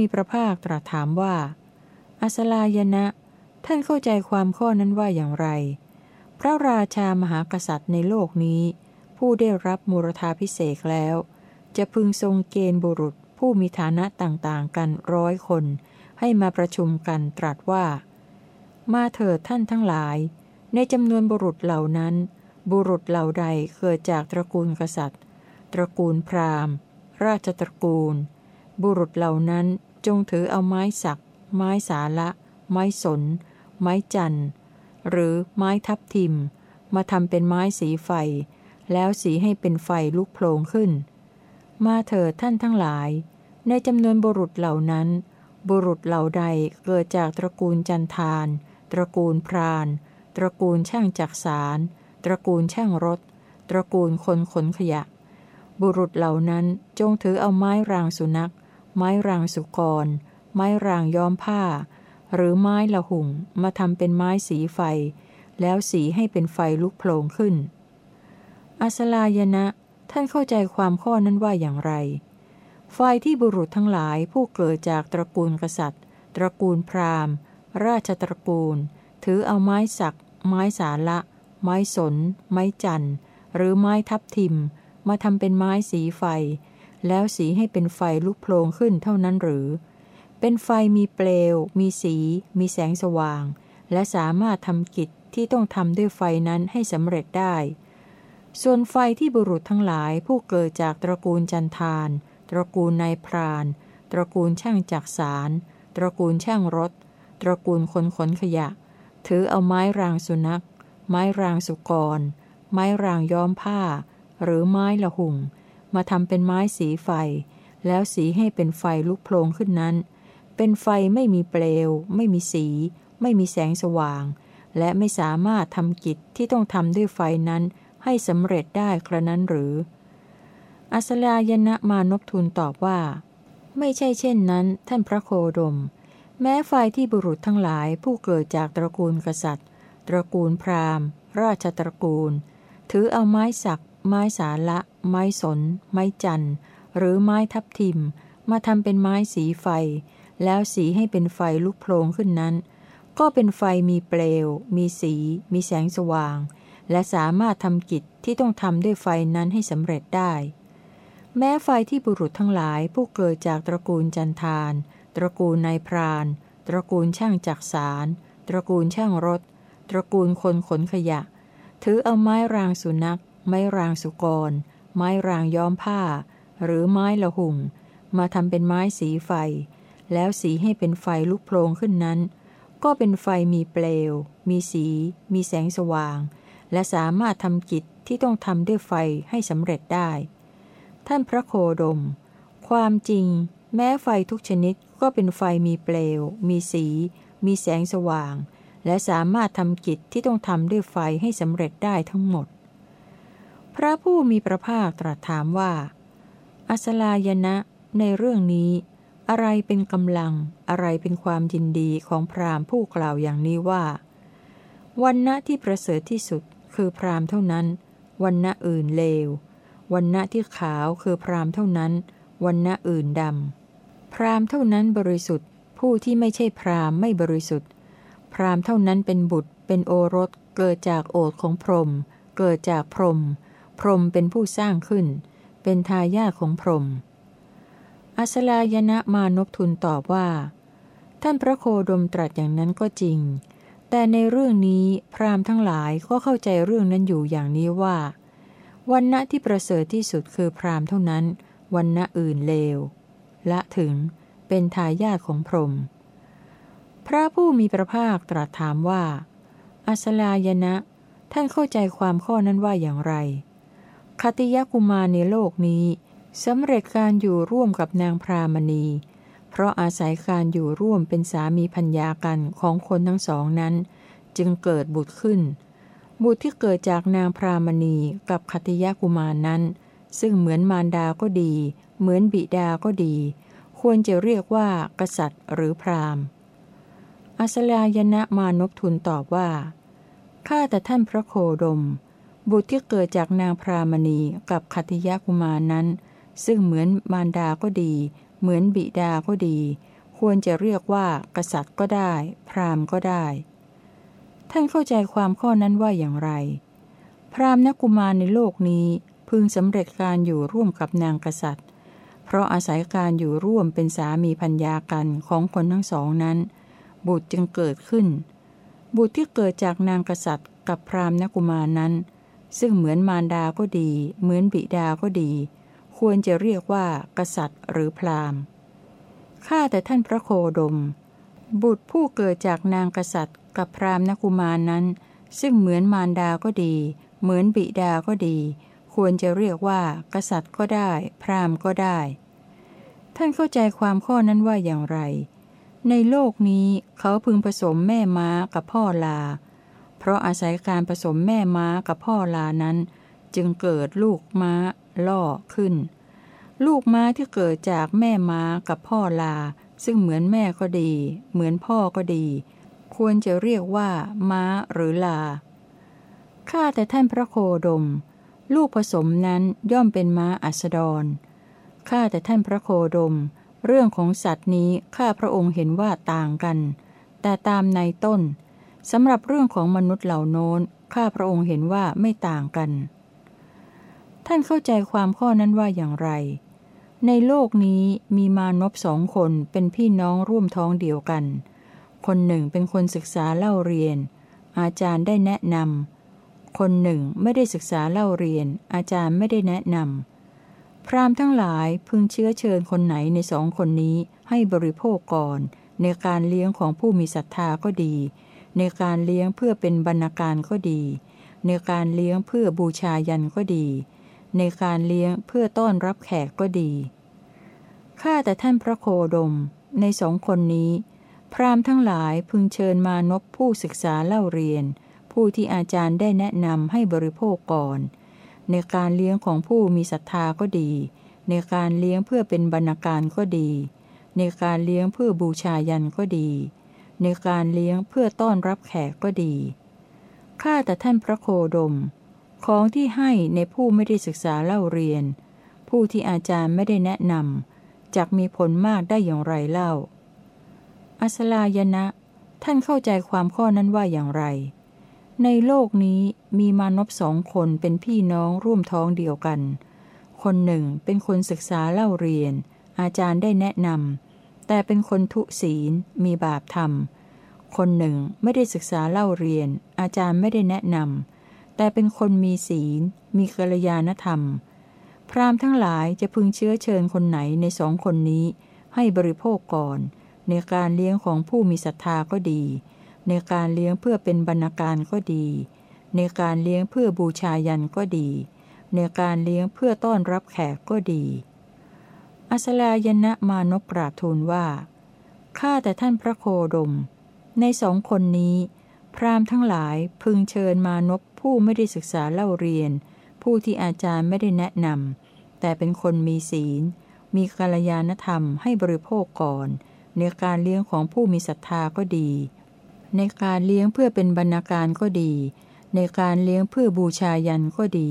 มีพระภาคตรัสถามว่า อัสลายนะ ท่านเข้าใจความข้อนั้นว่าอย่างไร พระราชามหากษัตริย์ในโลกนี้ ผู้ได้รับมูรธาพิเศษแล้ว จะพึงทรงเกณฑ์บุรุษผู้มีฐานะต่างๆ กันร้อยคน ให้มาประชุมกันตรัสว่า มาเถิดท่านทั้งหลาย ในจำนวนบุรุษเหล่านั้น บุรุษเหล่าใดเกิดจากตระกูลกษัตริย์ ตระกูลพราหมณ์ ราชตระกูล บุรุษเหล่านั้น จงถือเอาไม้สัก ไม้สาละ ไม้สน ไม้จันหรือไม้ทับทิม มาทำเป็นไม้สีไฟ แล้วสีให้เป็นไฟลุกโผล่ขึ้น มาเถิดท่านทั้งหลาย ในจำนวนบุรุษเหล่านั้น บุรุษเหล่าใดเกิดจากตระกูลจันทาน ตระกูลพราน ตระกูลช่างจักสาร ตระกูลช่างรถ ตระกูลคนขนขยะ บุรุษเหล่านั้นจงถือเอาไม้รางสุนัข ไม้รางสุกร ไม้รางย้อมผ้า หรือไม้ละหุ่งมาทำเป็นไม้สีไฟ แล้วสีให้เป็นไฟลุกโผล่ขึ้น อัสลายนะ ท่านเข้าใจความข้อนั้นว่าอย่างไร ไฟที่บุรุษทั้งหลายผู้เกิดจากตระกูลกษัตริย์ ตระกูลพราหมณ์ ราชตระกูล ถือเอาไม้สัก ไม้สาละ ไม้สน ไม้จันหรือไม้ทับทิม มาทำเป็นไม้สีไฟ แล้วสีให้เป็นไฟลุกโผล่ขึ้นเท่านั้นหรือ เป็นไฟมีเปลว มีสี มีแสงสว่าง และสามารถทำกิจที่ต้องทำด้วยไฟนั้นให้สำเร็จได้ ส่วนไฟที่บุรุษทั้งหลายผู้เกิดจากตระกูลจันทาน ตระกูลนายพราน ตระกูลช่างจักสารตระกูลช่างรถ ตระกูลคนขนขยะ ถือเอาไม้รางสุนัข ไม้รางสุกร ไม้รางย้อมผ้า หรือไม้ละหุ่ง มาทำเป็นไม้สีไฟ แล้วสีให้เป็นไฟลุกโผล่ขึ้นนั้น เป็นไฟไม่มีเปลว ไม่มีสี ไม่มีแสงสว่าง และไม่สามารถทำกิจที่ต้องทำด้วยไฟนั้นให้สำเร็จได้กระนั้นหรือ อัสลายนะมานพทูลตอบว่า ไม่ใช่เช่นนั้น ท่านพระโคดม แม้ไฟที่บุรุษทั้งหลายผู้เกิดจากตระกูลกษัตริย์ ตระกูลพราหมณ์ ราชตระกูล ถือเอาไม้สัก ไม้สาละ ไม้สน ไม้จันหรือไม้ทับทิม มาทำเป็นไม้สีไฟ แล้วสีให้เป็นไฟลุกโผล่ขึ้นนั้น ก็เป็นไฟมีเปลว มีสี มีแสงสว่าง และสามารถทำกิจที่ต้องทำด้วยไฟนั้นให้สำเร็จได้ แม้ไฟที่บุรุษทั้งหลายผู้เกิดจากตระกูลจันทาน ตระกูลนายพราน ตระกูลช่างจักสารตระกูลช่างรถ ตระกูลคนขนขยะ ถือเอาไม้รางสุนัข ไม้รางสุกร ไม้รางย้อมผ้า หรือไม้ละหุ่งมาทำเป็นไม้สีไฟ แล้วสีให้เป็นไฟลุกโผล่ขึ้นนั้น ก็เป็นไฟมีเปลว มีสี มีแสงสว่าง และสามารถทำกิจที่ต้องทำด้วยไฟให้สำเร็จได้ ท่านพระโคดม ความจริง แม้ไฟทุกชนิดก็เป็นไฟมีเปลว มีสี มีแสงสว่าง และสามารถทำกิจที่ต้องทำด้วยไฟให้สำเร็จได้ทั้งหมด พระผู้มีพระภาคตรัสถามว่า อัสลายนะในเรื่องนี้ อะไรเป็นกำลัง อะไรเป็นความยินดีของพราหมณ์ผู้กล่าวอย่างนี้ว่า วันณะที่ประเสริฐที่สุดคือพราหมณ์เท่านั้น วันณะอื่นเลว วันณะที่ขาวคือพราหมณ์เท่านั้น วันณะอื่นดำ พราหมณ์เท่านั้นบริสุทธิ์ ผู้ที่ไม่ใช่พราหมณ์ไม่บริสุทธิ์ พราหมณ์เท่านั้นเป็นบุตร เป็นโอรส เกิดจากโอทของพรหม เกิดจากพรหม พรหมเป็นผู้สร้างขึ้น เป็นทายาทของพรหมอัสลายนะมานพทุนตอบว่า ท่านพระโคดมตรัสอย่างนั้นก็จริง แต่ในเรื่องนี้พราหมณ์ทั้งหลายก็เข้าใจเรื่องนั้นอยู่อย่างนี้ว่า วันณะที่ประเสริฐที่สุดคือพราหมณ์เท่านั้น วันณะอื่นเลว ละถึงเป็นทายาทของพรหมพระผู้มีพระภาคตรัสถามว่า อัสลายนะท่านเข้าใจความข้อนั้นว่าอย่างไร คติยกุมารในโลกนี้สำเร็จการอยู่ร่วมกับนางพรามณี เพราะอาศัยการอยู่ร่วมเป็นสามีพัญญากันของคนทั้งสองนั้น จึงเกิดบุตรขึ้น บุตรที่เกิดจากนางพรามณีกับคติยกุมารนั้น ซึ่งเหมือนมารดาก็ดี เหมือนบิดาก็ดี ควรจะเรียกว่ากษัตริย์หรือพราหมณ์อัสลายนะมานพทูลตอบว่าข้าแต่ท่านพระโคดม บุตรที่เกิดจากนางพรามณีกับคติยะกุมารนั้น ซึ่งเหมือนมารดาก็ดี เหมือนบิดาก็ดี ควรจะเรียกว่า กษัตริย์ก็ได้ พราหมณ์ก็ได้ ท่านเข้าใจความข้อนั้นว่าอย่างไร พราหมณ์นักกุมารในโลกนี้พึงสำเร็จการอยู่ร่วมกับนางกษัตริย์ เพราะอาศัยการอยู่ร่วมเป็นสามีพัญญากันของคนทั้งสองนั้น บุตรจึงเกิดขึ้น บุตรที่เกิดจากนางกษัตริย์กับพราหมณ์นักกุมารนั้น ซึ่งเหมือนมารดาก็ดี เหมือนบิดาก็ดี ควรจะเรียกว่า กษัตริย์หรือพราหมณ์ข้าแต่ท่านพระโคดม บุตรผู้เกิดจากนางกษัตริย์ กับพราหมณ์นักกุมารนั้น ซึ่งเหมือนมารดาก็ดี เหมือนบิดาก็ดี ควรจะเรียกว่า กษัตริย์ก็ได้ พราหมณ์ก็ได้ ท่านเข้าใจความข้อนั้นว่าอย่างไร ในโลกนี้เขาพึงผสมแม่ม้ากับพ่อลา เพราะอาศัยการผสมแม่ม้ากับพ่อลานั้น จึงเกิดลูกม้า ล่อขึ้น ลูกม้าที่เกิดจากแม่ม้ากับพ่อลา ซึ่งเหมือนแม่ก็ดี เหมือนพ่อก็ดี ควรจะเรียกว่า ม้าหรือลาข้าแต่ท่านพระโคดม ลูกผสมนั้นย่อมเป็นม้าอัสดรข้าแต่ท่านพระโคดม เรื่องของสัตว์นี้ข้าพระองค์เห็นว่าต่างกัน แต่ตามในต้น สำหรับเรื่องของมนุษย์เหล่าโน้น ข้าพระองค์เห็นว่าไม่ต่างกัน ท่านเข้าใจความข้อนั้นว่าอย่างไร ในโลกนี้มีมานพสองคนเป็นพี่น้องร่วมท้องเดียวกัน คนหนึ่งเป็นคนศึกษาเล่าเรียน อาจารย์ได้แนะนำ คนหนึ่งไม่ได้ศึกษาเล่าเรียน อาจารย์ไม่ได้แนะนำ พราหมณ์ทั้งหลายพึงเชื้อเชิญคนไหนในสองคนนี้ให้บริโภคก่อน ในการเลี้ยงของผู้มีศรัทธาก็ดี ในการเลี้ยงเพื่อเป็นบรรณาการก็ดี ในการเลี้ยงเพื่อบูชายันก็ดี ในการเลี้ยงเพื่อต้อนรับแขกก็ดี ข้าแต่ท่านพระโคดม ในสองคนนี้ พราหมณ์ทั้งหลายพึงเชิญมานพผู้ศึกษาเล่าเรียน ผู้ที่อาจารย์ได้แนะนำให้บริโภคก่อน ในการเลี้ยงของผู้มีศรัทธาก็ดี ในการเลี้ยงเพื่อเป็นบรรณาการก็ดี ในการเลี้ยงเพื่อบูชายันก็ดี ในการเลี้ยงเพื่อต้อนรับแขกก็ดี ข้าแต่ท่านพระโคดม ของที่ให้ในผู้ไม่ได้ศึกษาเล่าเรียน ผู้ที่อาจารย์ไม่ได้แนะนำจะมีผลมากได้อย่างไรเล่า อัสลายนะ ท่านเข้าใจความข้อนั้นว่าอย่างไร ในโลกนี้มีมานพสองคนเป็นพี่น้องร่วมท้องเดียวกัน คนหนึ่งเป็นคนศึกษาเล่าเรียน อาจารย์ได้แนะนำ แต่เป็นคนทุศีล มีบาปธรรม คนหนึ่งไม่ได้ศึกษาเล่าเรียน อาจารย์ไม่ได้แนะนำ แต่เป็นคนมีศีล มีกัลยาณธรรม พราหมณ์ทั้งหลายจะพึงเชื้อเชิญคนไหนในสองคนนี้ ให้บริโภคก่อน ในการเลี้ยงของผู้มีศรัทธาก็ดี ในการเลี้ยงเพื่อเป็นบรรณาการก็ดี ในการเลี้ยงเพื่อบูชายันก็ดี ในการเลี้ยงเพื่อต้อนรับแขกก็ดี อัสลายนะมานกกราบทูลว่า ข้าแต่ท่านพระโคดม ในสองคนนี้ พราหมณ์ทั้งหลายพึงเชิญมานพผู้ไม่ได้ศึกษาเล่าเรียน ผู้ที่อาจารย์ไม่ได้แนะนำแต่เป็นคนมีศีล มีกัลยาณธรรมให้บริโภคก่อน ในการเลี้ยงของผู้มีศรัทธาก็ดี ในการเลี้ยงเพื่อเป็นบรรณาการก็ดี ในการเลี้ยงเพื่อบูชายันก็ดี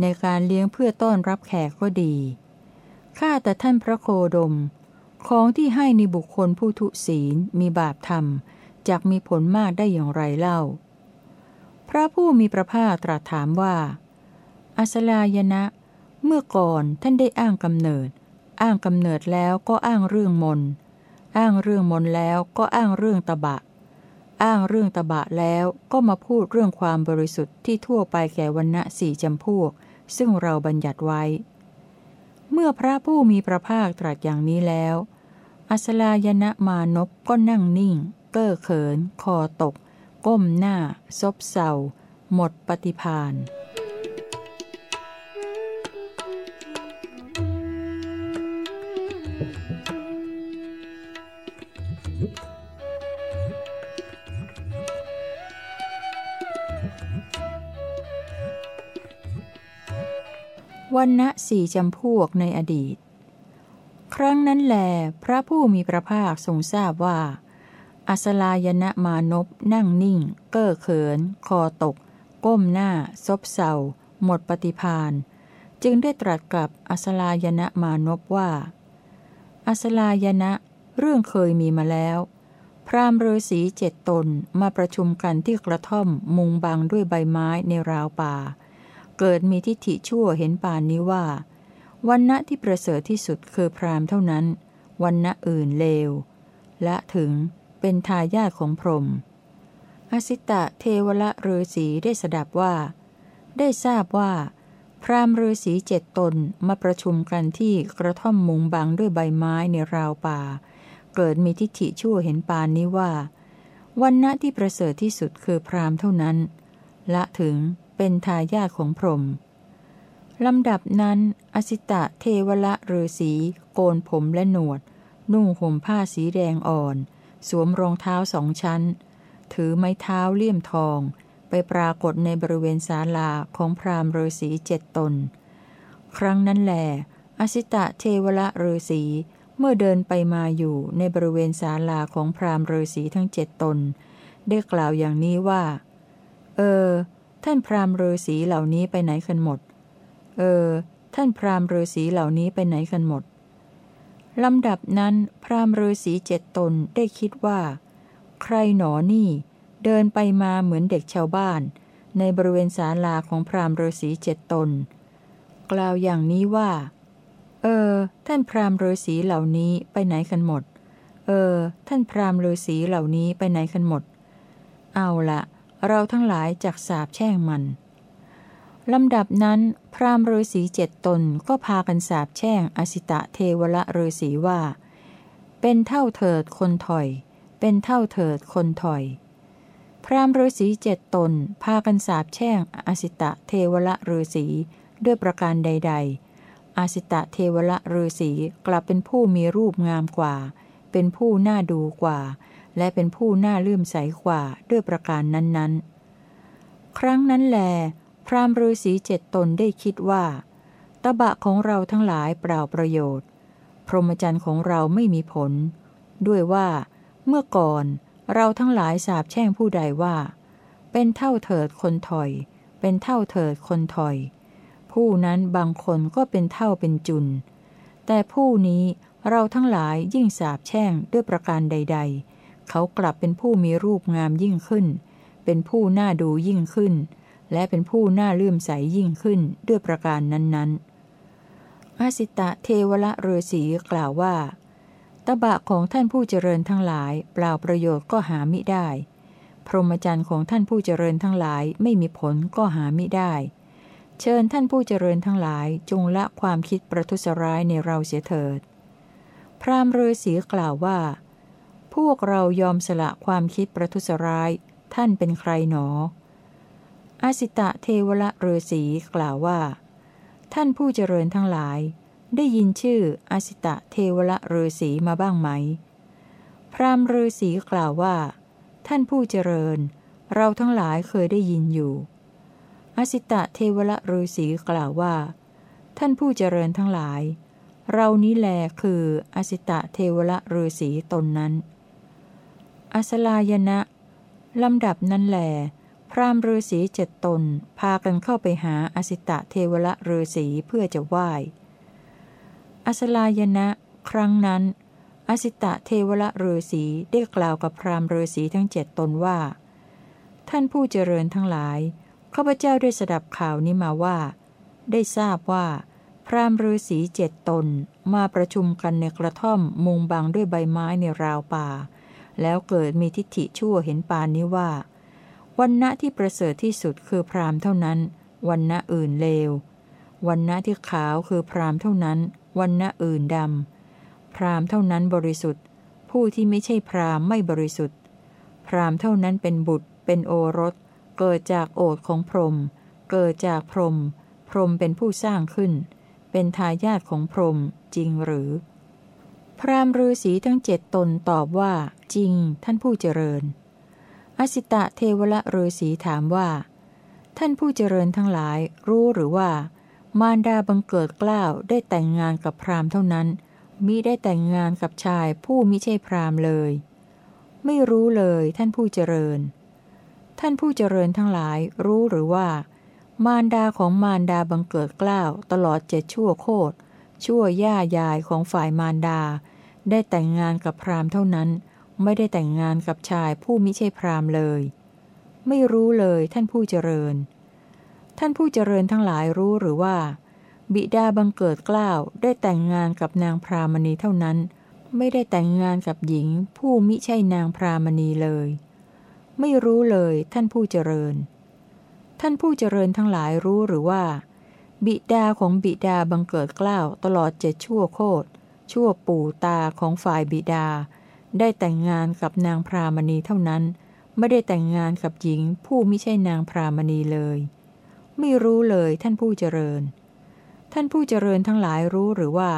ในการเลี้ยงเพื่อต้อนรับแขกก็ดี ข้าแต่ท่านพระโคดม ของที่ให้ในบุคคลผู้ทุศีลมีบาปธรรมจกมีผลมากได้อย่างไรเล่า พระผู้มีพระภาคตรัสถามว่า อัสลายนะ เมื่อก่อนท่านได้อ้างกำเนิด อ้างกำเนิดแล้วก็อ้างเรื่องมน อ้างเรื่องมนแล้วก็อ้างเรื่องตะบะ อ้างเรื่องตบะแล้วก็มาพูดเรื่องความบริสุทธิ์ที่ทั่วไปแก่วันณะสี่จำพวก ซึ่งเราบัญญัติไว้ เมื่อพระผู้มีพระภาคตรัสอย่างนี้แล้ว อัสลายนมานพก็นั่งนิ่ง เก้อเขิน คอตก ก้มหน้า ซบเศร้าหมดปฏิพาน วันณะสี่จำพวกในอดีต ครั้งนั้นแล พระผู้มีพระภาคทรงทราบว่า อัสลายนะมานพนั่งนิ่ง เก้อเขิน คอตก ก้มหน้า ซบเศร้าหมดปฏิพานจึงได้ตรัสกับอัสลายนะมานพว่า อัสลายนะเรื่องเคยมีมาแล้ว พรามฤาษีเจ็ดตนมาประชุมกันที่กระท่อมมุงบังด้วยใบไม้ในราวป่า เกิดมีทิฏฐิชั่วเห็นป่านนี้ว่าวันณะที่ประเสริฐที่สุดคือพรามเท่านั้นวันณะอื่นเลว และถึงเป็นทายาทของพรหมอสิตะเทวละฤาษีได้สดับว่า ได้ทราบว่า พรามฤาษีเจ็ดตนมาประชุมกันที่กระท่อมมุงบังด้วยใบไม้ในราวป่า เกิดมีทิฏฐิชั่วเห็นปานนี้ว่าวันณะที่ประเสริฐที่สุดคือพรามเท่านั้น ละถึง เป็นทายาทของพรหมลำดับนั้น อสิตะเทวละฤาษีโกนผมและหนวด นุ่งห่มผ้าสีแดงอ่อน สวมรองเท้าสองชั้น ถือไม้เท้าเลี่ยมทอง ไปปรากฏในบริเวณศาลาของพราหมณ์ฤาษีเจ็ดตน ครั้งนั้นแหลอสิตะเทวละฤาษีเมื่อเดินไปมาอยู่ในบริเวณศาลาของพราหมณ์ฤาษีทั้งเจ็ดตน ได้กล่าวอย่างนี้ว่า เออ ท่านพราหมณ์ฤาษีเหล่านี้ไปไหนกันหมด เออ ท่านพราหมณ์ฤาษีเหล่านี้ไปไหนกันหมด ลำดับนั้น พราหมณ์ฤาษีเจ็ดตนได้คิดว่า ใครหนอนี่ เดินไปมาเหมือนเด็กชาวบ้าน ในบริเวณศาลาของพราหมณ์ฤาษีเจ็ดตน กล่าวอย่างนี้ว่า เออ ท่านพราหมณ์ฤาษีเหล่านี้ไปไหนกันหมด เออ ท่านพราหมณ์ฤาษีเหล่านี้ไปไหนกันหมด เอาละ เราทั้งหลายจักสาบแช่งมันลำดับนั้นพราหมณ์ฤาษีเจ็ดตนก็พากันสาบแช่งอสิตะเทวละฤาษีว่า เป็นเท่าเถิดคนถอย เป็นเท่าเถิดคนถอย พราหมณ์ฤาษีเจ็ดตนพากันสาบแช่งอสิตะเทวละฤาษีด้วยประการใด ๆ อาสิตะเทวละฤาษีกลับเป็นผู้มีรูปงามกว่า เป็นผู้น่าดูกว่า และเป็นผู้น่าเลื่อมใสกว่าด้วยประการนั้นๆ ครั้งนั้นแล พราหมณ์ฤาษีเจ็ดตนได้คิดว่า ตบะของเราทั้งหลายเปล่าประโยชน์ พรหมจรรย์ของเราไม่มีผล ด้วยว่า เมื่อก่อนเราทั้งหลายสาบแช่งผู้ใดว่า เป็นเท่าเถิดคนถอย เป็นเท่าเถิดคนถอย ผู้นั้นบางคนก็เป็นเท่าเป็นจุน แต่ผู้นี้เราทั้งหลายยิ่งสาบแช่งด้วยประการใด ๆ เขากลับเป็นผู้มีรูปงามยิ่งขึ้น เป็นผู้น่าดูยิ่งขึ้น และเป็นผู้น่าเลื่อมใสยิ่งขึ้นด้วยประการนั้นๆอาสิตะเทวละฤาษีกล่าวว่า ตบะของท่านผู้เจริญทั้งหลาย เปล่าประโยชน์ก็หามิได้ พรหมจรรย์ของท่านผู้เจริญทั้งหลายไม่มีผลก็หามิได้ เชิญท่านผู้เจริญทั้งหลายจงละความคิดประทุษร้ายในเราเสียเถิด พราหมณ์ฤาษีกล่าวว่า พวกเรายอมสละความคิดประทุษร้าย ท่านเป็นใครหนอ อาสิตะเทวละฤาษีกล่าวว่า ท่านผู้เจริญทั้งหลาย ได้ยินชื่ออาสิตะเทวละฤาษีมาบ้างไหม พรามณ์ฤาษีกล่าวว่า ท่านผู้เจริญ เราทั้งหลายเคยได้ยินอยู่อาสิตะเทวละฤาษีกล่าวว่า ท่านผู้เจริญทั้งหลาย เรานี้แลคืออาสิตะเทวละฤาษีตนนั้น อัสลายนะลำดับนั้นแหลพรามฤาษีเจ็ดตน พากันเข้าไปหาอสิตะเทวละฤาษีเพื่อจะไหว้อัสลายนะ ครั้งนั้น อสิตะเทวละฤาษีได้กล่าวกับพรามฤาษีทั้งเจ็ดตนว่า ท่านผู้เจริญทั้งหลายข้าพเจ้าได้สดับข่าวนี้มาว่า ได้ทราบว่า พรามฤาษีเจ็ดตนมาประชุมกันในกระท่อมมุงบังด้วยใบไม้ในราวป่า แล้วเกิดมีทิฏฐิชั่วเห็นปานนี้ว่า วันณะที่ประเสริฐที่สุดคือพราหมณ์เท่านั้น วันณะอื่นเลว วันณะที่ขาวคือพราหมณ์เท่านั้น วันณะอื่นดำ พราหมณ์เท่านั้นบริสุทธิ์ ผู้ที่ไม่ใช่พราหมณ์ไม่บริสุทธิ์ พราหมณ์เท่านั้นเป็นบุตร เป็นโอรส เกิดจากโอทของพรหม เกิดจากพรหม พรหมเป็นผู้สร้างขึ้น เป็นทายาทของพรหมจริงหรือ พราหมณ์ฤาษีทั้งเจ็ดตนตอบว่า จริง ท่านผู้เจริญ อสิตะเทวละฤาษีถามว่า ท่านผู้เจริญทั้งหลายรู้หรือว่า มารดาบังเกิดกล้าวได้แต่งงานกับพราหมณ์เท่านั้นมิได้แต่งงานกับชายผู้มิใช่พราหมณ์เลย ไม่รู้เลยท่านผู้เจริญ ท่านผู้เจริญทั้งหลายรู้หรือว่า มารดาของมารดาบังเกิดกล้าวตลอดเจ็ดชั่วโคตรชั่วย่ายายของฝ่ายมารดา ได้แต่งงานกับพราหมณ์เท่านั้น ไม่ได้แต่งงานกับชายผู้มิใช่พราหมณ์เลย ไม่รู้เลยท่านผู้เจริญ ท่านผู้เจริญทั้งหลายรู้หรือว่า บิดาบังเกิดกล้าวได้แต่งงานกับนางพรามณีเท่านั้น ไม่ได้แต่งงานกับหญิง ผู้มิใช่นางพรามณีเลย ไม่รู้เลยท่านผู้เจริญ ท่านผู้เจริญทั้งหลายรู้หรือว่า บิดาของบิดาบังเกิดกล้าวตลอดเจ็ดชั่วโคตร ชั่วปู่ตาของฝ่ายบิดา ได้แต่งงานกับนางพรามณีเท่านั้น ไม่ได้แต่งงานกับหญิงผู้ไม่ใช่นางพรามณีเลย ไม่รู้เลยท่านผู้เจริญ ท่านผู้เจริญทั้งหลายรู้หรือว่า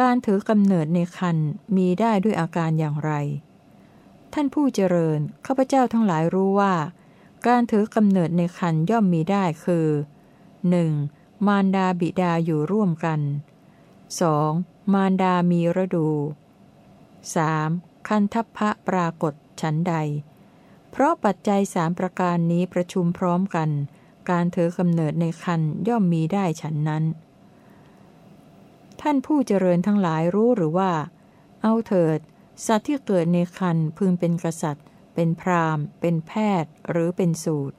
การถือกำเนิดในคันมีได้ด้วยอาการอย่างไร ท่านผู้เจริญข้าพเจ้าทั้งหลายรู้ว่า การถือกำเนิดในคันย่อมมีได้คือ 1. มารดาบิดาอยู่ร่วมกัน 2. มารดามีระดู 3. คันทัพพระปรากฏฉันใด เพราะปัจจัยสามประการนี้ประชุมพร้อมกัน การเถือกำเนิดในคันย่อมมีได้ฉันนั้น ท่านผู้เจริญทั้งหลายรู้หรือว่า เอาเถิด สัตว์ที่เกิดในคันพึงเป็นกษัตริย์ เป็นพราหมณ์ เป็นแพทย์ หรือเป็นสูตร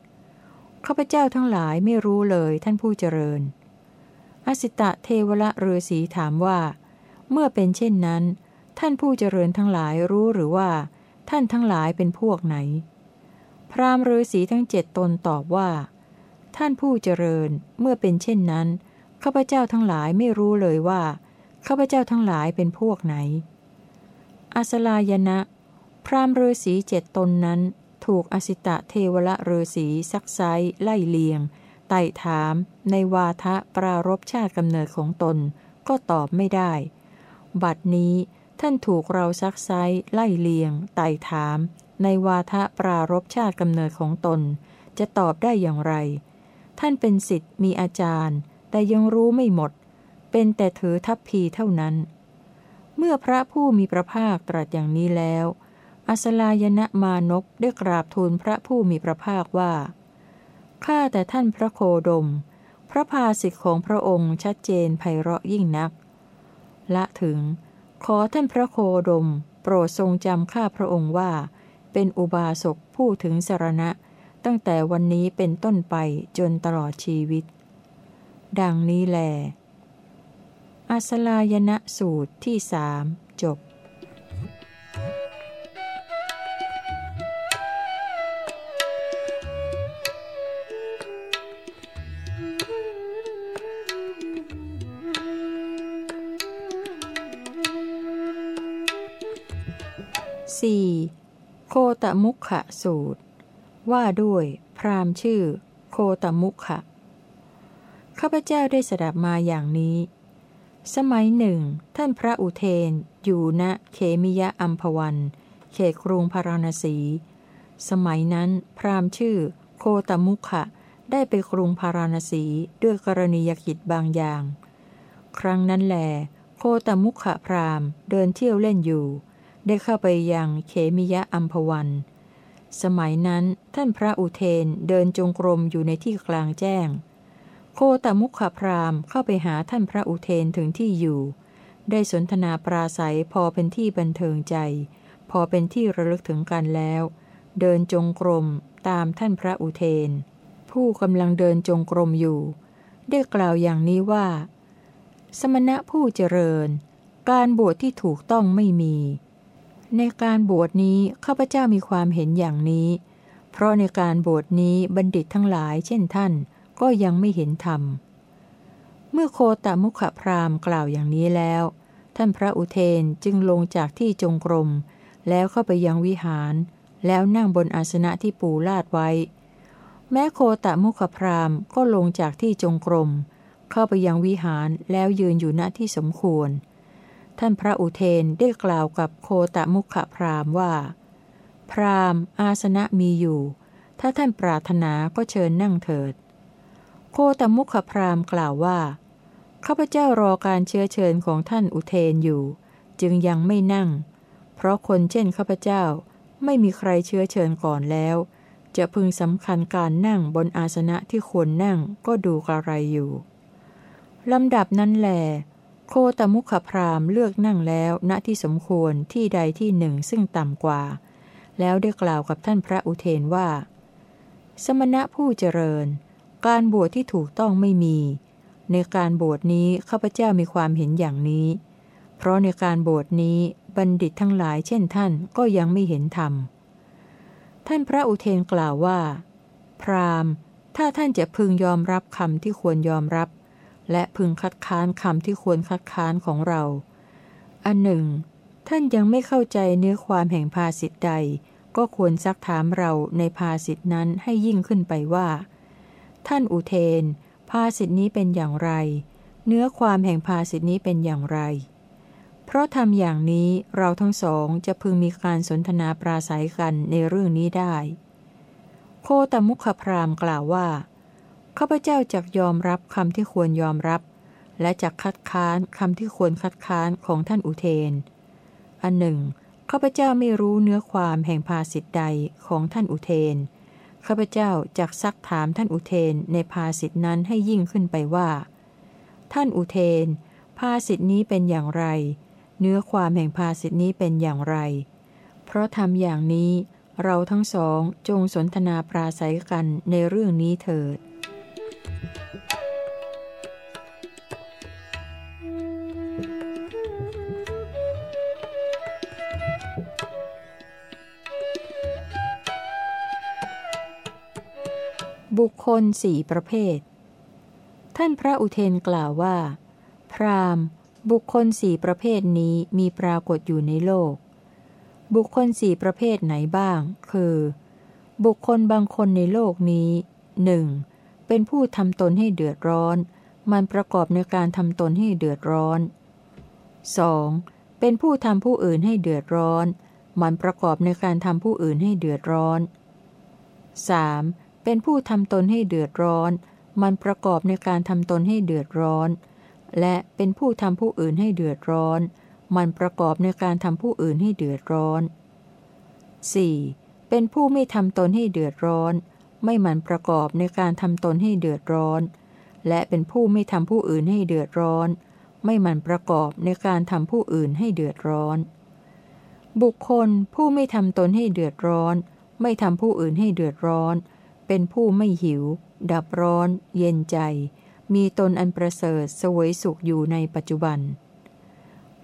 ข้าพเจ้าทั้งหลายไม่รู้เลยท่านผู้เจริญ อสิตะเทวละฤาษีถามว่า เมื่อเป็นเช่นนั้น ท่านผู้เจริญทั้งหลายรู้หรือว่า ท่านทั้งหลายเป็นพวกไหน พราหมณ์ฤาษีทั้งเจ็ดตนตอบว่า ท่านผู้เจริญเมื่อเป็นเช่นนั้นข้าพเจ้าทั้งหลายไม่รู้เลยว่าข้าพเจ้าทั้งหลายเป็นพวกไหน อัสลายนะ พราหมณ์ฤาษีเจ็ดตนนั้น ถูกอสิตะเทวละฤาษีซักไซไล่เลียง ไต่ถาม ในวาทะปรารบชาติกำเนิดของตน ก็ตอบไม่ได้ บัดนี้ท่านถูกเราซักไซไล่เลียง ไต่ถาม ในวาทะปรารบชาติกำเนิดของตน จะตอบได้อย่างไร ท่านเป็นสิทธิ์มีอาจารย์ แต่ยังรู้ไม่หมด เป็นแต่ถือทัพพีเท่านั้น เมื่อพระผู้มีพระภาคตรัสอย่างนี้แล้ว อัสลายนะมานพได้กราบทูลพระผู้มีพระภาคว่า ข้าแต่ท่านพระโคดม พระภาสิทธิของพระองค์ชัดเจนไพเราะยิ่งนัก ละถึง ขอท่านพระโคดม โปรดทรงจำข้าพระองค์ว่า เป็นอุบาสกผู้ถึงสารณะ ตั้งแต่วันนี้เป็นต้นไปจนตลอดชีวิต ดังนี้แลอัสลายณะสูตรที่สามจบ 4. โคตมุขะสูตร ว่าด้วยพราหมณ์ชื่อ โคตมุขะข้าพเจ้าได้สดับมาอย่างนี้ สมัยหนึ่ง ท่านพระอุเทน อยู่ณเขมิยะอัมพวัน เขตกรุงพาราณสี สมัยนั้นพราหมณ์ชื่อ โคตมุขะได้ไปกรุงพาราณสีด้วยกรณียกิจบางอย่าง ครั้งนั้นแหลโคตมุขะพราหมณ์เดินเที่ยวเล่นอยู่ ได้เข้าไปยังเขมิยะอัมพวัน สมัยนั้นท่านพระอุเทนเดินจงกรมอยู่ในที่กลางแจ้ง โคตมุขพรามเข้าไปหาท่านพระอุเทนถึงที่อยู่ ได้สนทนาปราศัยพอเป็นที่บันเทิงใจ พอเป็นที่ระลึกถึงกันแล้ว เดินจงกรมตามท่านพระอุเทน ผู้กำลังเดินจงกรมอยู่ ได้กล่าวอย่างนี้ว่า สมณะผู้เจริญ การบวชที่ถูกต้องไม่มี ในการบวชนี้ข้าพเจ้ามีความเห็นอย่างนี้ เพราะในการบวชนี้บัณฑิตทั้งหลาย เช่นท่าน ก็ยังไม่เห็นธรรม เมื่อโคตมุขพรามกล่าวอย่างนี้แล้ว ท่านพระอุเทนจึงลงจากที่จงกรม แล้วเข้าไปยังวิหาร แล้วนั่งบนอาสนะที่ปูลาดไว้ แม้โคตมุขพรามก็ลงจากที่จงกรม เข้าไปยังวิหารแล้วยืนอยู่ณที่สมควร ท่านพระอุเทนได้กล่าวกับโคตมุขพรามว่า พรามอาสนะมีอยู่ ถ้าท่านปรารถนาก็เชิญนั่งเถิด โคตมุขพรามกล่าวว่าข้าพเจ้ารอการเชื้อเชิญของท่านอุเทนอยู่ จึงยังไม่นั่ง เพราะคนเช่นข้าพเจ้าไม่มีใครเชื้อเชิญก่อนแล้ว จะพึงสำคัญการนั่งบนอาสนะที่ควรนั่งก็ดูกระไรอยู่ลำดับนั้นแหลโคโคตมุขพรามเลือกนั่งแล้วณที่สมควรที่ใดที่หนึ่งซึ่งต่ำกว่า แล้วได้กล่าวกับท่านพระอุเทนว่า สมณะผู้เจริญ การบวชที่ถูกต้องไม่มี ในการบวชนี้ข้าพเจ้ามีความเห็นอย่างนี้ เพราะในการบวชนี้บัณฑิตทั้งหลายเช่นท่านก็ยังไม่เห็นธรรม ท่านพระอุเทนกล่าวว่า พรามถ้าท่านจะพึงยอมรับคำที่ควรยอมรับ และพึงคัดค้านคำที่ควรคัดค้านของเรา อันหนึ่ง ท่านยังไม่เข้าใจเนื้อความแห่งภาสิทธใด ก็ควรซักถามเราในภาสิทธนั้นให้ยิ่งขึ้นไปว่า ท่านอุเทน ภาสิทธนี้เป็นอย่างไร เนื้อความแห่งภาสิทธนี้เป็นอย่างไร เพราะทำอย่างนี้เราทั้งสองจะพึงมีการสนทนาปราศัยกันในเรื่องนี้ได้ โคตมุขพรามกล่าวว่า ข้าพเจ้าจักยอมรับคำที่ควรยอมรับ และจักคัดค้านคำที่ควรคัดค้านของท่านอุเทน อันหนึ่งข้าพเจ้าไม่รู้เนื้อความแห่งภาสิทธใดของท่านอุเทนข้าพเจ้าจักซักถามท่านอุเทนในภาสิทธนั้นให้ยิ่งขึ้นไปว่า ท่านอุเทน ภาสิทธนี้เป็นอย่างไร เนื้อความแห่งภาสิทธนี้เป็นอย่างไร เพราะทำอย่างนี้เราทั้งสองจงสนทนาปราศัยกันในเรื่องนี้เถิด บุคคลสี่ประเภท ท่านพระอุเทนกล่าวว่า พรามบุคคลสี่ประเภทนี้มีปรากฏอยู่ในโลก บุคคลสี่ประเภทไหนบ้าง คือ บุคคลบางคนในโลกนี้หนึ่งเป็นผู้ทำตนให้เดือดร้อน มันประกอบในการทำตนให้เดือดร้อน 2. เป็นผู้ทำผู้อื่นให้เดือดร้อน มันประกอบในการทำผู้อื่นให้เดือดร้อน 3. เป็นผู้ทำตนให้เดือดร้อน มันประกอบในการทำตนให้เดือดร้อน และเป็นผู้ทำผู้อื่นให้เดือดร้อน มันประกอบในการทำผู้อื่นให้เดือดร้อน 4. เป็นผู้ไม่ทำตนให้เดือดร้อน ไม่หมั่นประกอบในการทำตนให้เดือดร้อน และเป็นผู้ไม่ทำผู้อื่นให้เดือดร้อน ไม่หมั่นประกอบในการทำผู้อื่นให้เดือดร้อน บุคคลผู้ไม่ทำตนให้เดือดร้อน ไม่ทำผู้อื่นให้เดือดร้อน เป็นผู้ไม่หิว ดับร้อน เย็นใจ มีตนอันประเสริฐสวยสุขอยู่ในปัจจุบัน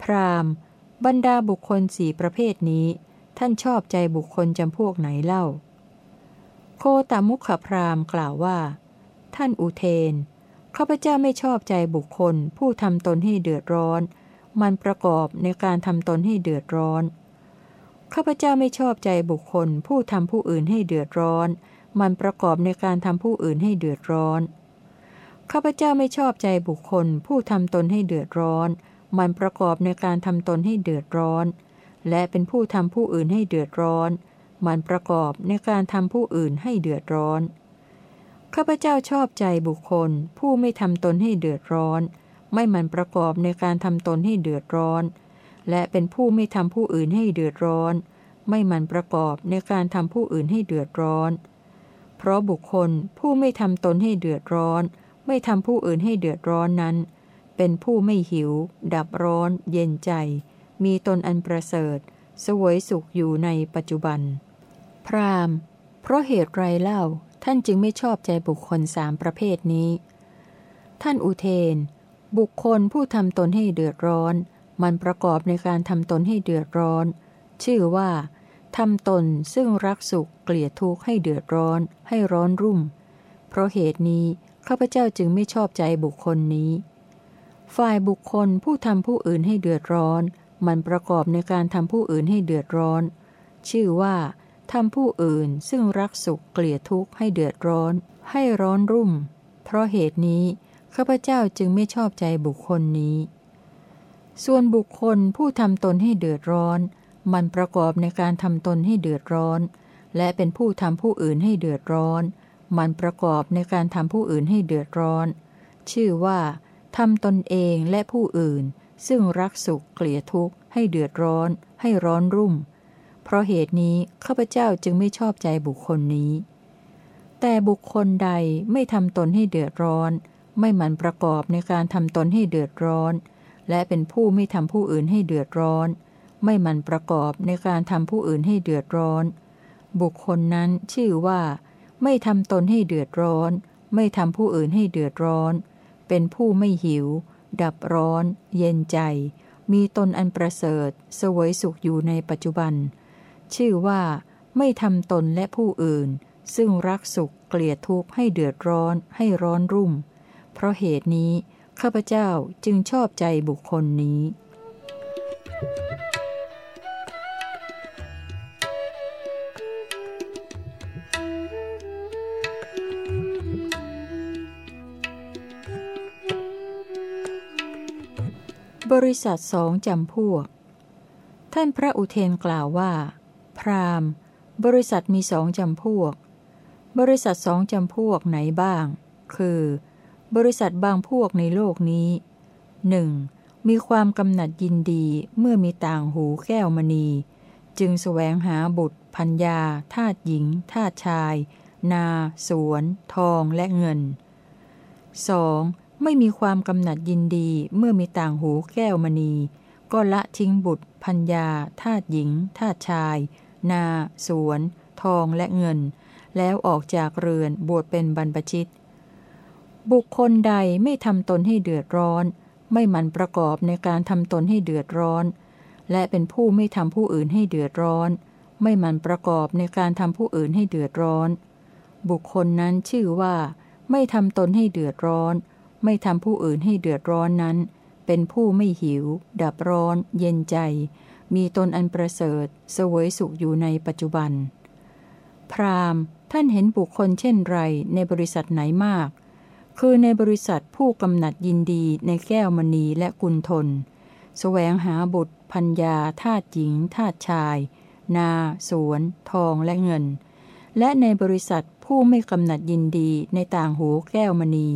พรามบรรดาบุคคลสี่ประเภทนี้ ท่านชอบใจบุคคลจำพวกไหนเล่า โคตมุขพรามกล่าวว่า ท่านอุเทนข้าพเจ้าไม่ชอบใจบุคคล ผู้ทำตนให้เดือดร้อน มันประกอบในการทำตนให้เดือดร้อนข้าพเจ้าไม่ชอบใจบุคคล ผู้ทำผู้อื่นให้เดือดร้อน มันประกอบในการทำผู้อื่นให้เดือดร้อน ข้าพเจ้าไม่ชอบใจบุคคล ผู้ทำตนให้เดือดร้อน มันประกอบในการทำตนให้เดือดร้อน และเป็นผู้ทำผู้อื่นให้เดือดร้อน มันประกอบในการทำผู้อื่นให้เดือดร้อน ข้าพเจ้าชอบใจบุคคล ผู้ไม่ทำตนให้เดือดร้อน ไม่มันประกอบในการทำตนให้เดือดร้อน และเป็นผู้ไม่ทำผู้อื่นให้เดือดร้อน ไม่มันประกอบในการทำผู้อื่นให้เดือดร้อน เพราะบุคคลผู้ไม่ทำตนให้เดือดร้อน ไม่ทำผู้อื่นให้เดือดร้อนนั้น เป็นผู้ไม่หิว ดับร้อน เย็นใจ มีตนอันประเสริฐ สวยสุขอยู่ในปัจจุบัน พรามเพราะเหตุไรเล่าท่านจึงไม่ชอบใจบุคคลสามประเภทนี้ ท่านอุเทน บุคคลผู้ทำตนให้เดือดร้อน มันประกอบในการทำตนให้เดือดร้อน ชื่อว่า ทำตนซึ่งรักสุขเกลียดทุกข์ให้เดือดร้อน ให้ร้อนรุ่ม เพราะเหตุนี้ข้าพเจ้าจึงไม่ชอบใจบุคคลนี้ ฝ่ายบุคคลผู้ทำผู้อื่นให้เดือดร้อน มันประกอบในการทำผู้อื่นให้เดือดร้อน ชื่อว่าทำผู้อื่นซึ่งรักสุขเกลียดทุกข์ให้เดือดร้อน ให้ร้อนรุ่ม เพราะเหตุนี้ข้าพเจ้าจึงไม่ชอบใจบุคคลนี้ ส่วนบุคคลผู้ทำตนให้เดือดร้อน มันประกอบในการทำตนให้เดือดร้อน และเป็นผู้ทำผู้อื่นให้เดือดร้อน มันประกอบในการทำผู้อื่นให้เดือดร้อน ชื่อว่าทำตนเองและผู้อื่น ซึ่งรักสุขเกลียดทุกข์ให้เดือดร้อน ให้ร้อนรุ่ม เพราะเหตุนี้ข้าพเจ้าจึงไม่ชอบใจบุคคลนี้ แต่บุคคลใดไม่ทำตนให้เดือดร้อน ไม่มันประกอบในการทำตนให้เดือดร้อน และเป็นผู้ไม่ทำผู้อื่นให้เดือดร้อน ไม่มันประกอบในการทำผู้อื่นให้เดือดร้อน บุคคลนั้นชื่อว่า ไม่ทำตนให้เดือดร้อน ไม่ทำผู้อื่นให้เดือดร้อน เป็นผู้ไม่หิว ดับร้อน เย็นใจ มีตนอันประเสริฐ สวยสุขอยู่ในปัจจุบัน ชื่อว่าไม่ทำตนและผู้อื่น ซึ่งรักสุขเกลียดทุกข์ให้เดือดร้อนให้ร้อนรุ่ม เพราะเหตุนี้ ข้าพเจ้าจึงชอบใจบุคคลนี้ ริษัทสองจำพวก ท่านพระอุเทนกล่าวว่า พราหมณ์ บริษัทมีสองจำพวก บริษัทสองจำพวกไหนบ้าง คือ บริษัทบางพวกในโลกนี้หนึ่งมีความกำหนัดยินดีเมื่อมีต่างหูแก้วมณี จึงสแสวงหาบุตรพัญญาทาตหญิงทาตชาย นา สวน ทองและเงิน 2. ไม่มีความกำหนัดยินดีเมื่อมีต่างหูแก้วมณี ก็ละทิ้งบุตรพัญญาทาตหญิงทาตชาย นา สวน ทองและเงิน แล้วออกจากเรือนบวชเป็นบรรพชิต บุคคลใดไม่ทำตนให้เดือดร้อน ไม่มันประกอบในการทำตนให้เดือดร้อน และเป็นผู้ไม่ทำผู้อื่นให้เดือดร้อน ไม่มันประกอบในการทำผู้อื่นให้เดือดร้อน บุคคลนั้นชื่อว่า ไม่ทำตนให้เดือดร้อน ไม่ทำผู้อื่นให้เดือดร้อนนั้น เป็นผู้ไม่หิว ดับร้อน เย็นใจ มีตนอันประเสริฐเสวยสุขอยู่ในปัจจุบัน พรามท่านเห็นบุคคลเช่นไรในบริษัทไหนมาก คือในบริษัทผู้กำหนัดยินดีในแก้วมณีและกุลทนสแสวงหาบุตรพัญญาทาตหญิงทาตชาย นา สวน ทองและเงิน และในบริษัทผู้ไม่กำหนัดยินดีในต่างหูแก้วมณี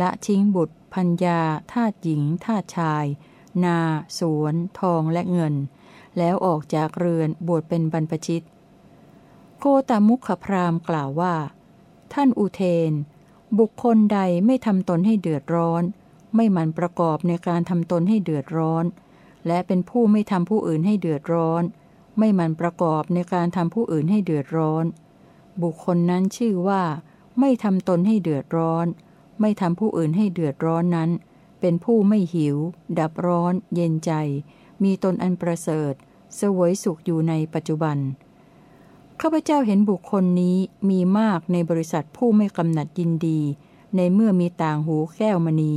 ละทิ้งบุตรพัญญาทาตหญิงทาตชาย นา สวน ทองและเงิน แล้วออกจากเรือนบวชเป็นบรรพชิต โคตมุขพรามกล่าวว่า ท่านอุเทน บุคคลใดไม่ทำตนให้เดือดร้อน ไม่มันประกอบในการทำตนให้เดือดร้อน และเป็นผู้ไม่ทำผู้อื่นให้เดือดร้อน ไม่มันประกอบในการทำผู้อื่นให้เดือดร้อน บุคคลนั้นชื่อว่า ไม่ทำตนให้เดือดร้อน ไม่ทำผู้อื่นให้เดือดร้อนนั้น เป็นผู้ไม่หิว ดับร้อน เย็นใจ มีตนอันประเสริฐสวยสุขอยู่ในปัจจุบัน ข้าพเจ้าเห็นบุคคลนี้มีมากในบริษัทผู้ไม่กำหนัดยินดี ในเมื่อมีต่างหูแก้วมณี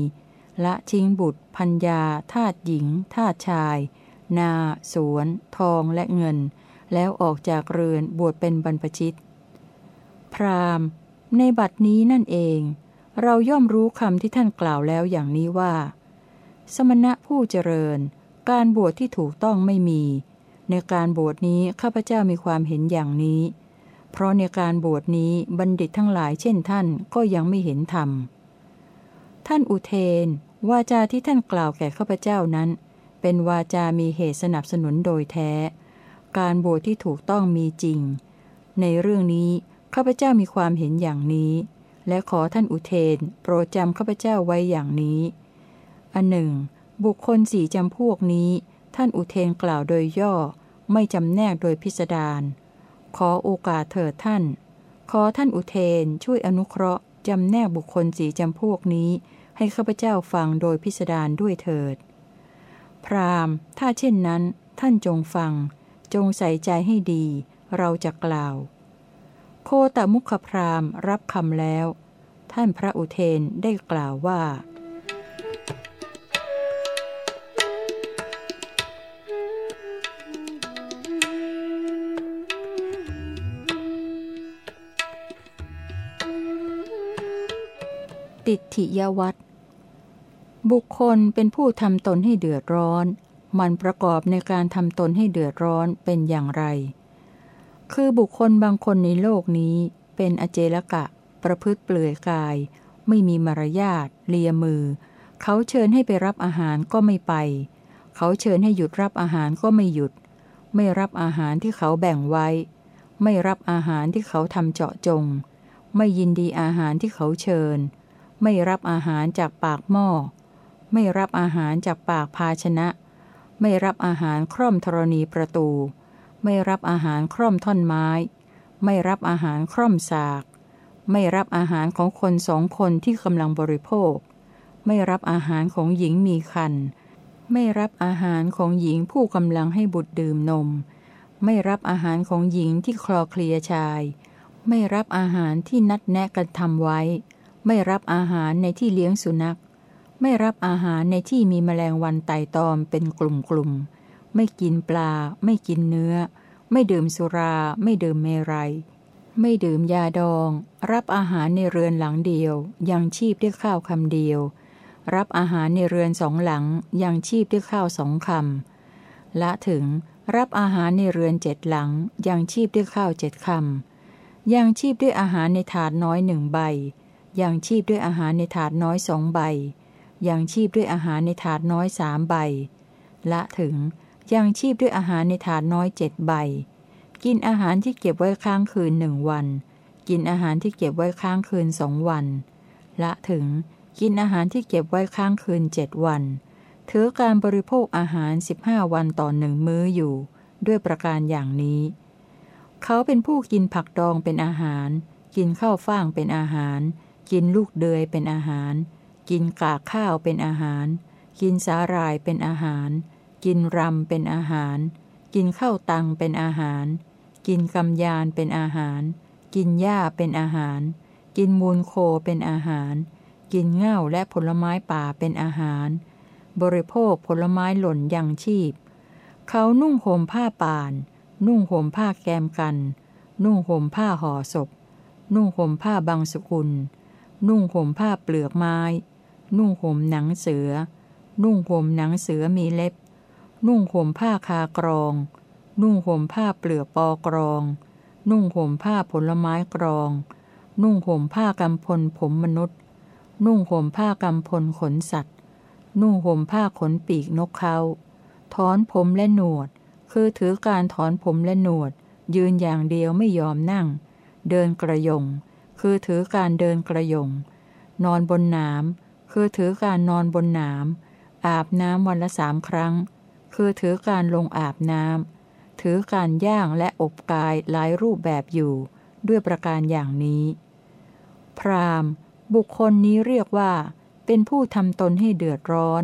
ละทิ้งบุตร พัญญาทาตหญิงทาตชาย นา สวน ทองและเงิน แล้วออกจากเรือนบวชเป็นบรรพชิต พรามในบัดนี้นั่นเอง เราย่อมรู้คำที่ท่านกล่าวแล้วอย่างนี้ว่า สมณะผู้เจริญ การบวชที่ถูกต้องไม่มี ในการบวชนี้ข้าพเจ้ามีความเห็นอย่างนี้ เพราะในการบวชนี้บัณฑิตทั้งหลายเช่นท่านก็ยังไม่เห็นธรรม ท่านอุเทน วาจาที่ท่านกล่าวแก่ข้าพเจ้านั้น เป็นวาจามีเหตุสนับสนุนโดยแท้ การบวชที่ถูกต้องมีจริง ในเรื่องนี้ข้าพเจ้ามีความเห็นอย่างนี้ และขอท่านอุเทน โปรดจำข้าพเจ้าไว้อย่างนี้ อันหนึ่ง บุคคลสี่จำพวกนี้ ท่านอุเทนกล่าวโดยย่อ ไม่จำแนกโดยพิสดาร ขอโอกาสเถิดท่าน ขอท่านอุเทนช่วยอนุเคราะห์จำแนกบุคคลสี่จำพวกนี้ ให้ข้าพเจ้าฟังโดยพิสดารด้วยเถิด พรามถ้าเช่นนั้น ท่านจงฟัง จงใส่ใจให้ดี เราจะกล่าว โคตมุขพรามรับคำแล้ว ท่านพระอุเทนได้กล่าวว่า ติถิยวัตบุคคลเป็นผู้ทำตนให้เดือดร้อน มันประกอบในการทำตนให้เดือดร้อนเป็นอย่างไร คือบุคคลบางคนในโลกนี้ เป็นอเจลกะ ประพฤติเปลือยกาย ไม่มีมารยาทเลียมือ เขาเชิญให้ไปรับอาหารก็ไม่ไป เขาเชิญให้หยุดรับอาหารก็ไม่หยุด ไม่รับอาหารที่เขาแบ่งไว้ ไม่รับอาหารที่เขาทำเจาะจง ไม่ยินดีอาหารที่เขาเชิญ ไม่รับอาหารจากปากหม้อ ไม่รับอาหารจากปากภาชนะ ไม่รับอาหารคร่อมธรณีประตู ไม่รับอาหารคร่อมท่อนไม้ ไม่รับอาหารคร่อมสาก ไม่รับอาหารของคนสองคนที่กำลังบริโภค ไม่รับอาหารของหญิงมีคันไม่รับอาหารของหญิงผู้กำลังให้บุตรดื่มนม ไม่รับอาหารของหญิงที่คลอเคลียชาย ไม่รับอาหารที่นัดแนะกันทำไว้ ไม่รับอาหารในที่เลี้ยงสุนัข ไม่รับอาหารในที่มีแมลงวันไต่ตอมเป็นกลุ่มๆ ไม่กินปลา ไม่กินเนื้อ ไม่ดื่มสุรา ไม่ดื่มเมรัย ไม่ดื่มยาดอง รับอาหารในเรือนหลังเดียวยังชีพด้วยข้าวคำเดียว รับอาหารในเรือนสองหลังยังชีพด้วยข้าวสองคำละถึงรับอาหารในเรือนเจ็ดหลังยังชีพด้วยข้าวเจ็ดคำยังชีพด้วยอาหารในถาดน้อยหนึ่งใบยังชีพด้วยอาหารในถาดน้อยสองใบยังชีพด้วยอาหารในถาดน้อยสามใบละถึง ยังชีพด้วยอาหารในถาดน้อยเจ็ดใบ กินอาหารที่เก็บไว้ค้างคืนหนึ่งวัน กินอาหารที่เก็บไว้ค้างคืนสองวัน ละถึง กินอาหารที่เก็บไว้ค้างคืนเจ็ดวันถือการบริโภคอาหารสิบห้าวันต่อหนึ่งมื้ออยู่ ด้วยประการอย่างนี้ เขาเป็นผู้กินผักดองเป็นอาหาร กินข้าวฟ่างเป็นอาหาร กินลูกเดือยเป็นอาหาร กินกากข้าวเป็นอาหาร กินสาหร่ายเป็นอาหาร กินรำเป็นอาหาร กินข้าวตังเป็นอาหาร กินกำยานเป็นอาหาร กินหญ้าเป็นอาหาร กินมูลโคเป็นอาหาร กินเง่าและผลไม้ป่าเป็นอาหาร บริโภคผลไม้หล่นยังชีพ เขานุ่งห่มผ้าป่าน นุ่งห่มผ้าแกมกัน นุ่งห่มผ้าห่อศพ นุ่งห่มผ้าบางสกุล นุ่งห่มผ้าเปลือกไม้ นุ่งห่มหนังเสือ นุ่งห่มหนังเสือมีเล็บ นุ่งห่มผ้าคากรอง นุ่งห่มผ้าเปลือกปอกรอง นุ่งห่มผ้าผลไม้กรอง นุ่งห่มผ้ากำพลผมมนุษย์ นุ่งห่มผ้ากำพลขนสัตว์ นุ่งห่มผ้าขนปีกนกเขาถอนผมและหนวด คือถือการถอนผมและหนวด ยืนอย่างเดียวไม่ยอมนั่ง เดินกระยง คือถือการเดินกระยง นอนบนน้ำคือถือการนอนบนหนามอาบน้ำวันละสามครั้ง คือถือการลงอาบน้ำถือการย่างและอบกายหลายรูปแบบอยู่ ด้วยประการอย่างนี้ พรามบุคคลนี้เรียกว่า เป็นผู้ทำตนให้เดือดร้อน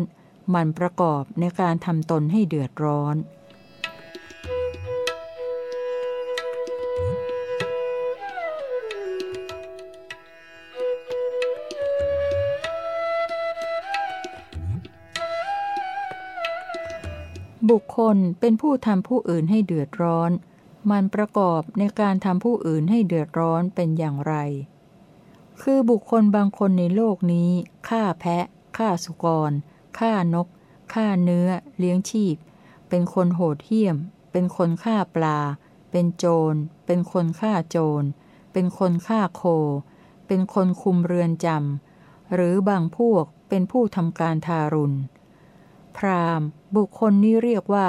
มันประกอบในการทำตนให้เดือดร้อน คคลเป็นผู้ทำผู้อื่นให้เดือดร้อน มันประกอบในการทำผู้อื่นให้เดือดร้อนเป็นอย่างไร คือบุคคลบางคนในโลกนี้ฆ่าแพะฆ่าสุกรฆ่านกฆ่าเนื้อ เลี้ยงชีพ เป็นคนโหดเหี้ยม เป็นคนฆ่าปลา เป็นโจร เป็นคนฆ่าโจร เป็นคนฆ่าโค เป็นคนคุมเรือนจำหรือบางพวกเป็นผู้ทำการทารุณ พราหมณ์ บุคคลนี้เรียกว่า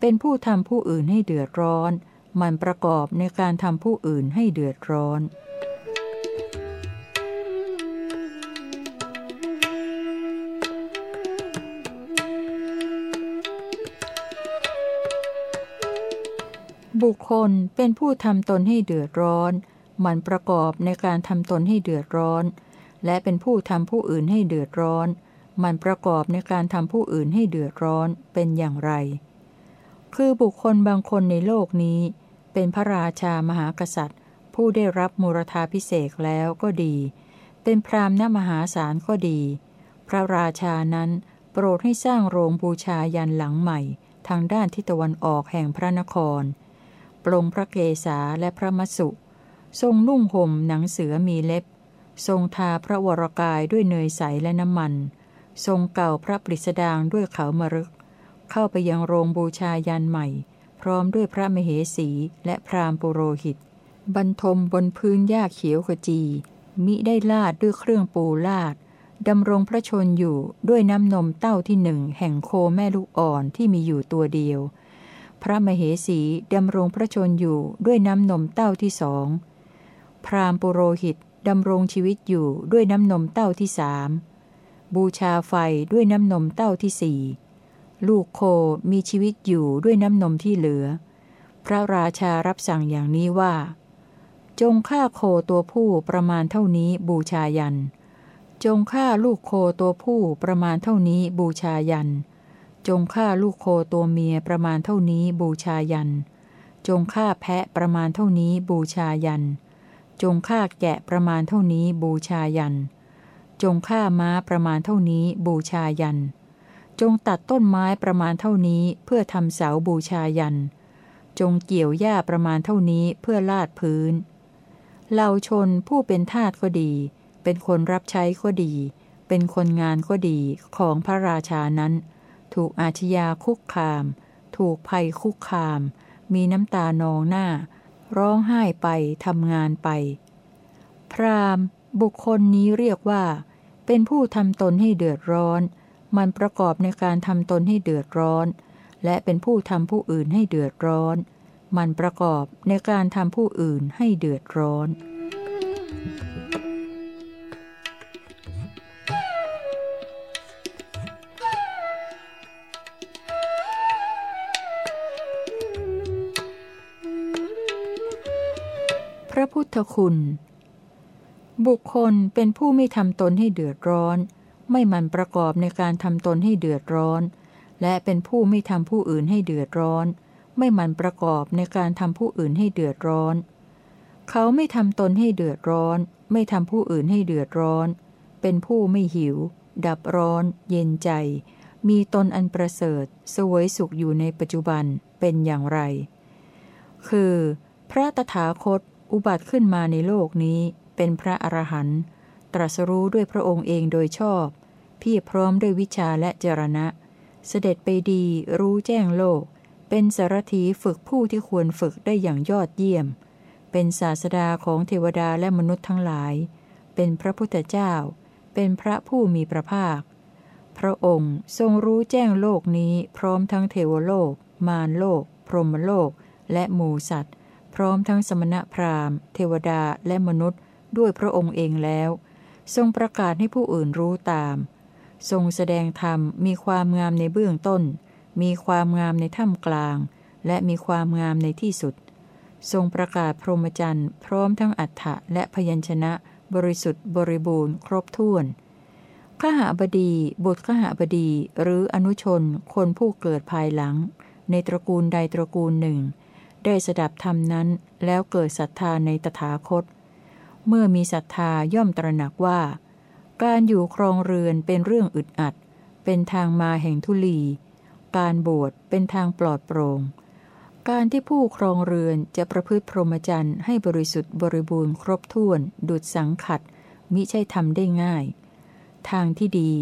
เป็นผู้ทำผู้อื่นให้เดือดร้อน มันประกอบในการทำผู้อื่นให้เดือดร้อน บุคคลเป็นผู้ทำตนให้เดือดร้อน มันประกอบในการทำตนให้เดือดร้อน และเป็นผู้ทำผู้อื่นให้เดือดร้อน มันประกอบในการทำผู้อื่นให้เดือดร้อนเป็นอย่างไร คือบุคคลบางคนในโลกนี้ เป็นพระราชามหากษัตริย์ ผู้ได้รับมูรธาพิเศษแล้วก็ดี เป็นพรามณมหาศาลก็ดี พระราชานั้นโปรดให้สร้างโรงบูชายันหลังใหม่ ทางด้านทิศตะวันออกแห่งพระนคร ปรงพระเกศาและพระมสุ ทรงนุ่งห่มหนังเสือมีเล็บ ทรงทาพระวรกายด้วยเนยใสและน้ำมัน ทรงเก่าพระปริสดางด้วยเขามรึก เข้าไปยังโรงบูชายันใหม่ พร้อมด้วยพระมเหสีและพราหมณ์ปุโรหิต บรรทมบนพื้นหญ้าเขียวขจี มิได้ลาดด้วยเครื่องปูลาดดำรงพระชนอยู่ด้วยน้ำนมเต้าที่หนึ่งแห่งโคแม่ลูกอ่อนที่มีอยู่ตัวเดียว พระมเหสีดำรงพระชนอยู่ด้วยน้ำนมเต้าที่สอง พราหมณ์ปุโรหิตดำรงชีวิตอยู่ด้วยน้ำนมเต้าที่สาม บูชาไฟด้วยน้ำนมเต้าที่สี่ลูกโคมีชีวิตอยู่ด้วยน้ำนมที่เหลือ พระราชารับสั่งอย่างนี้ว่า จงฆ่าโคตัวผู้ประมาณเท่านี้บูชายัน จงฆ่าลูกโคตัวผู้ประมาณเท่านี้บูชายัน จงฆ่าลูกโคตัวเมียประมาณเท่านี้บูชายัน จงฆ่าแพะประมาณเท่านี้บูชายัน จงฆ่าแกะประมาณเท่านี้บูชายัน จงฆ่าม้าประมาณเท่านี้บูชายัน จงตัดต้นไม้ประมาณเท่านี้เพื่อทำเสาบูชายัน จงเกี่ยวหญ้าประมาณเท่านี้เพื่อลาดพื้นเหล่าชนผู้เป็นทาสก็ดี เป็นคนรับใช้ก็ดี เป็นคนงานก็ดีของพระราชานั้น ถูกอาชญาคุกคาม ถูกภัยคุกคาม มีน้ำตานองหน้า ร้องไห้ไปทำงานไป พรามบุคคลนี้เรียกว่า เป็นผู้ทำตนให้เดือดร้อน มันประกอบในการทำตนให้เดือดร้อน และเป็นผู้ทำผู้อื่นให้เดือดร้อน มันประกอบในการทำผู้อื่นให้เดือดร้อนพระพุทธคุณ บุคคลเป็นผู้ไม่ทำตนให้เดือดร้อน ไม่มันประกอบในการทำตนให้เดือดร้อน และเป็นผู้ไม่ทำผู้อื่นให้เดือดร้อน ไม่มันประกอบในการทำผู้อื่นให้เดือดร้อน เขาไม่ทำตนให้เดือดร้อน ไม่ทำผู้อื่นให้เดือดร้อน เป็นผู้ไม่หิว ดับร้อน เย็นใจ มีตนอันประเสริฐสวยสุขอยู่ในปัจจุบันเป็นอย่างไร คือ พระตถาคตอุบัติขึ้นมาในโลกนี้ เป็นพระอรหันต์ตรัสรู้ด้วยพระองค์เองโดยชอบพี่พร้อมด้วยวิชาและจรณะ เสด็จไปดีรู้แจ้งโลก เป็นสารถีฝึกผู้ที่ควรฝึกได้อย่างยอดเยี่ยม เป็นศาสดาของเทวดาและมนุษย์ทั้งหลาย เป็นพระพุทธเจ้า เป็นพระผู้มีพระภาค พระองค์ทรงรู้แจ้งโลกนี้พร้อมทั้งเทวโลก มารโลก พรหมโลก และหมูสัตว์ พร้อมทั้งสมณพราหมณ์ เทวดาและมนุษย์ ด้วยพระองค์เองแล้ว ทรงประกาศให้ผู้อื่นรู้ตาม ทรงแสดงธรรมมีความงามในเบื้องต้น มีความงามในถ้ำกลาง และมีความงามในที่สุด ทรงประกาศพรหมจรรย์พร้อมทั้งอัฏฐะและพยัญชนะบริสุทธิ์บริบูรณ์ครบถ้วนขหาบดีบุตรขหาบดีหรืออนุชนคนผู้เกิดภายหลัง ในตระกูลใดตระกูลหนึ่ง ได้สดับธรรมนั้นแล้วเกิดศรัทธาในตถาคต เมื่อมีศรัทธาย่อมตระหนักว่า การอยู่ครองเรือนเป็นเรื่องอึดอัด เป็นทางมาแห่งทุลี การบวชเป็นทางปลอดโปรง่ง การที่ผู้ครองเรือนจะประพฤติพรหมจรรย์ให้บริสุทธิ์บริบูรณ์ครบถ้วน ดุดสังขัด มิใช่ทำได้ง่าย ทางที่ดี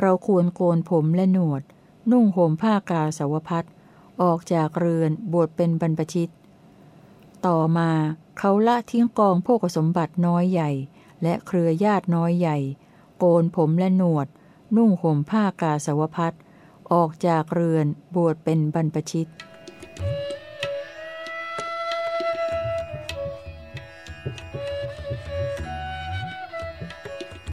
เราควรโกนผมและหนวด นุ่งห่มผ้ากาสาวพัดออกจากเรือนบวชเป็นบรรพชิต ต่อมา เขาละทิ้งกองพวกสมบัติน้อยใหญ่ และเครือญาติน้อยใหญ่ โกนผมและหนวด นุ่งห่มผ้ากาสาวพัดออกจากเรือนบวชเป็นบรรพชิต